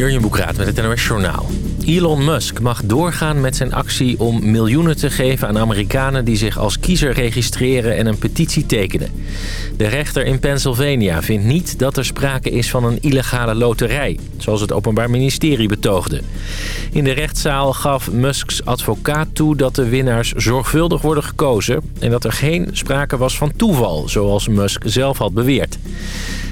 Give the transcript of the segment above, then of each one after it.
Jurjen Boekraat met het NOS Journaal. Elon Musk mag doorgaan met zijn actie om miljoenen te geven aan Amerikanen... die zich als kiezer registreren en een petitie tekenen. De rechter in Pennsylvania vindt niet dat er sprake is van een illegale loterij... zoals het Openbaar Ministerie betoogde. In de rechtszaal gaf Musks advocaat toe dat de winnaars zorgvuldig worden gekozen... en dat er geen sprake was van toeval, zoals Musk zelf had beweerd.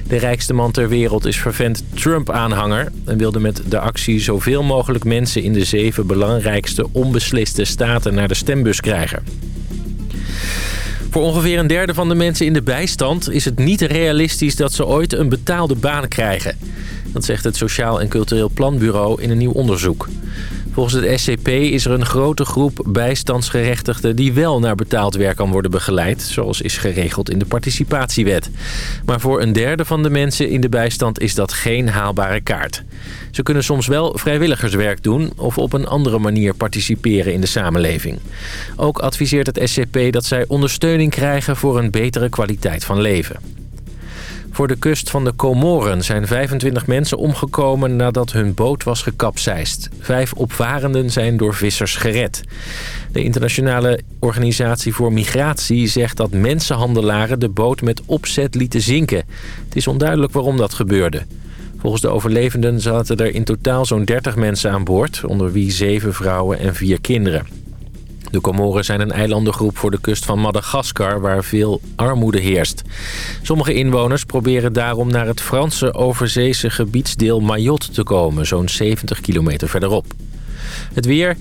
De rijkste man ter wereld is vervent Trump-aanhanger... en wilde met de actie zoveel mogelijk mensen in de zeven belangrijkste onbesliste staten naar de stembus krijgen. Voor ongeveer een derde van de mensen in de bijstand is het niet realistisch dat ze ooit een betaalde baan krijgen. Dat zegt het Sociaal en Cultureel Planbureau in een nieuw onderzoek. Volgens het SCP is er een grote groep bijstandsgerechtigden... die wel naar betaald werk kan worden begeleid... zoals is geregeld in de participatiewet. Maar voor een derde van de mensen in de bijstand is dat geen haalbare kaart. Ze kunnen soms wel vrijwilligerswerk doen... of op een andere manier participeren in de samenleving. Ook adviseert het SCP dat zij ondersteuning krijgen... voor een betere kwaliteit van leven. Voor de kust van de Comoren zijn 25 mensen omgekomen nadat hun boot was gekapseist. Vijf opvarenden zijn door vissers gered. De internationale organisatie voor migratie zegt dat mensenhandelaren de boot met opzet lieten zinken. Het is onduidelijk waarom dat gebeurde. Volgens de overlevenden zaten er in totaal zo'n 30 mensen aan boord, onder wie zeven vrouwen en vier kinderen. De Comoren zijn een eilandengroep voor de kust van Madagaskar... waar veel armoede heerst. Sommige inwoners proberen daarom naar het Franse overzeese gebiedsdeel Mayotte te komen... zo'n 70 kilometer verderop. Het weer...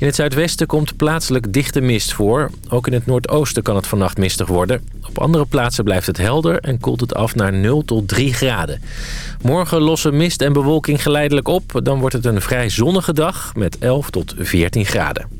In het zuidwesten komt plaatselijk dichte mist voor. Ook in het noordoosten kan het vannacht mistig worden. Op andere plaatsen blijft het helder en koelt het af naar 0 tot 3 graden. Morgen lossen mist en bewolking geleidelijk op. Dan wordt het een vrij zonnige dag met 11 tot 14 graden.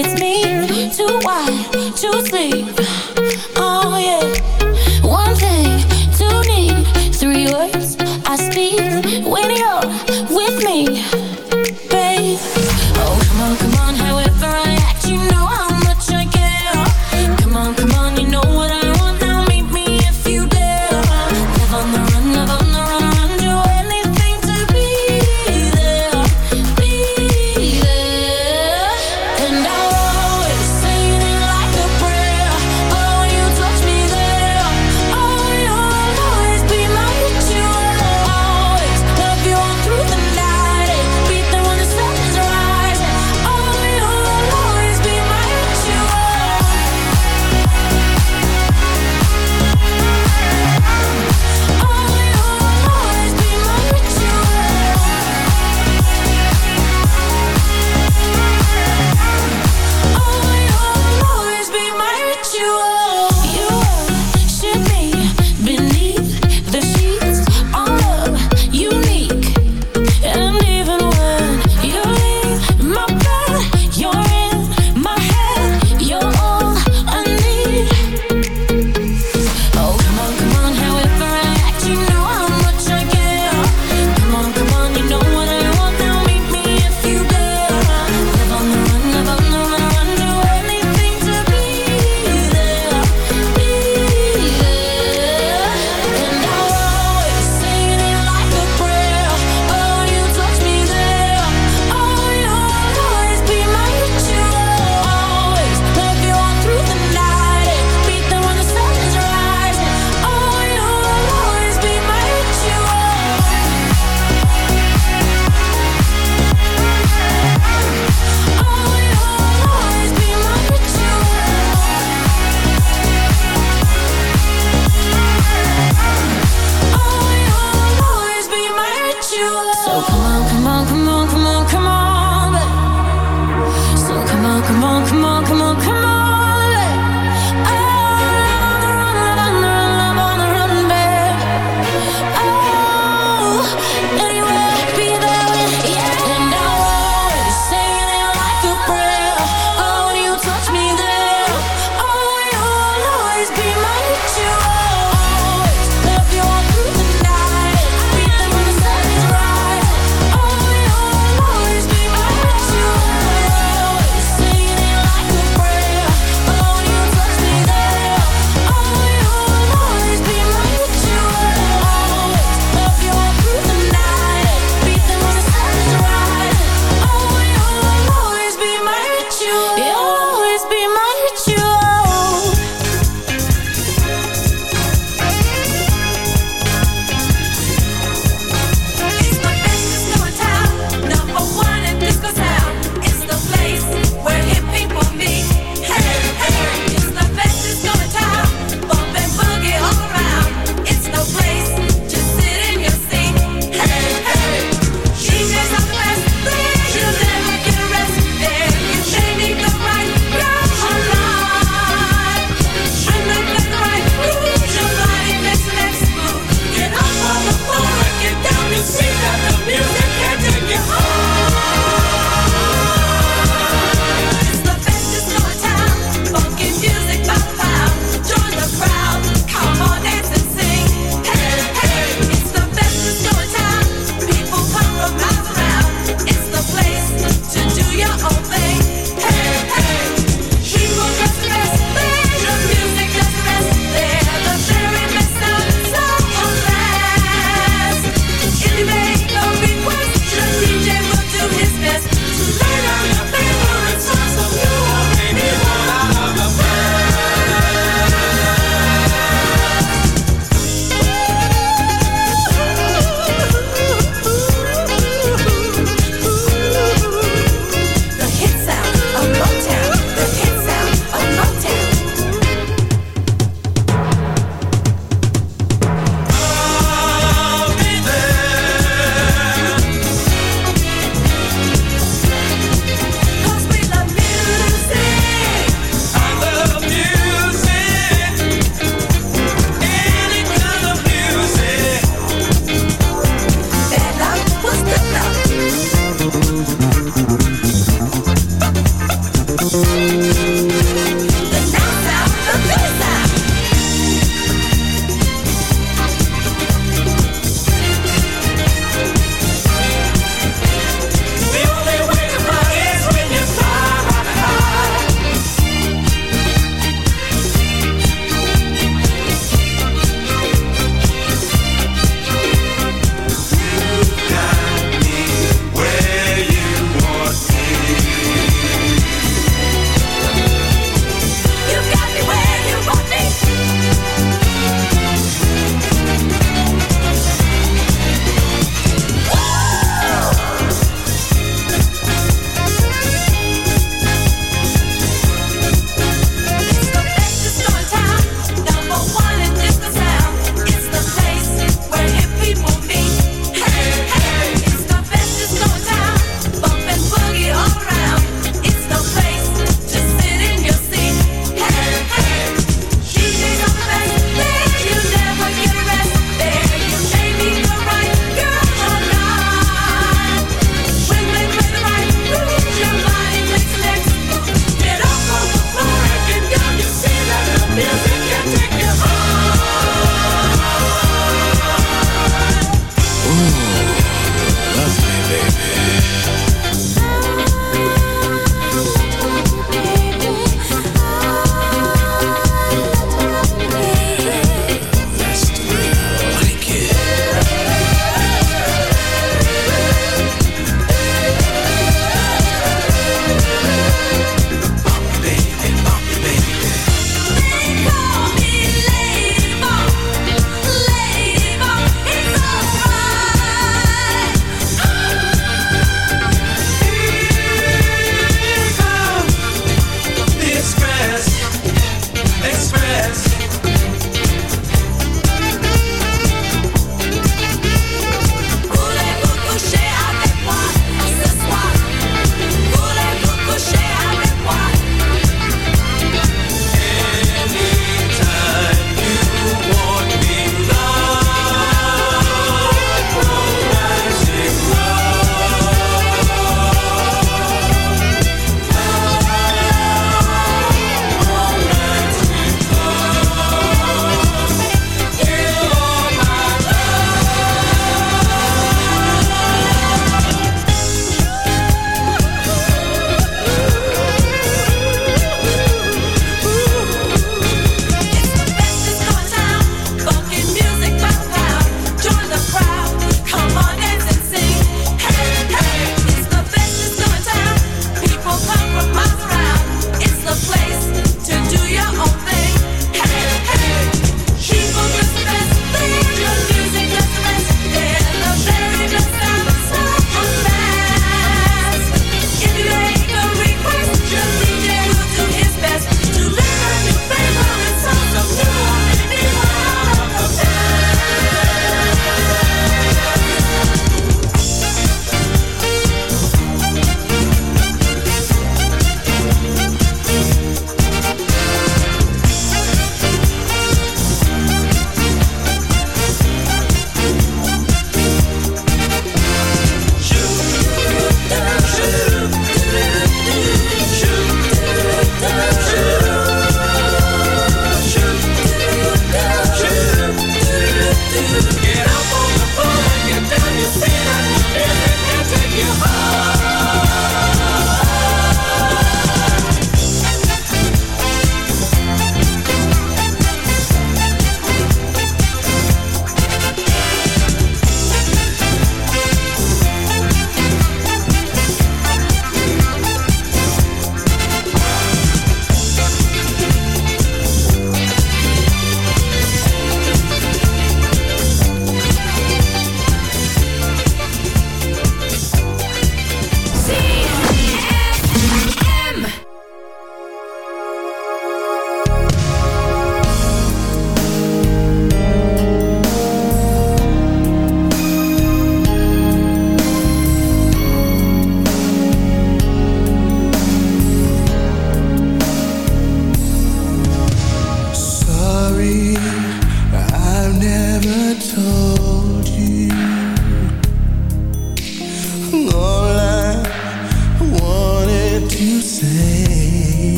It's me. Too wide, too sleep.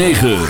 106.9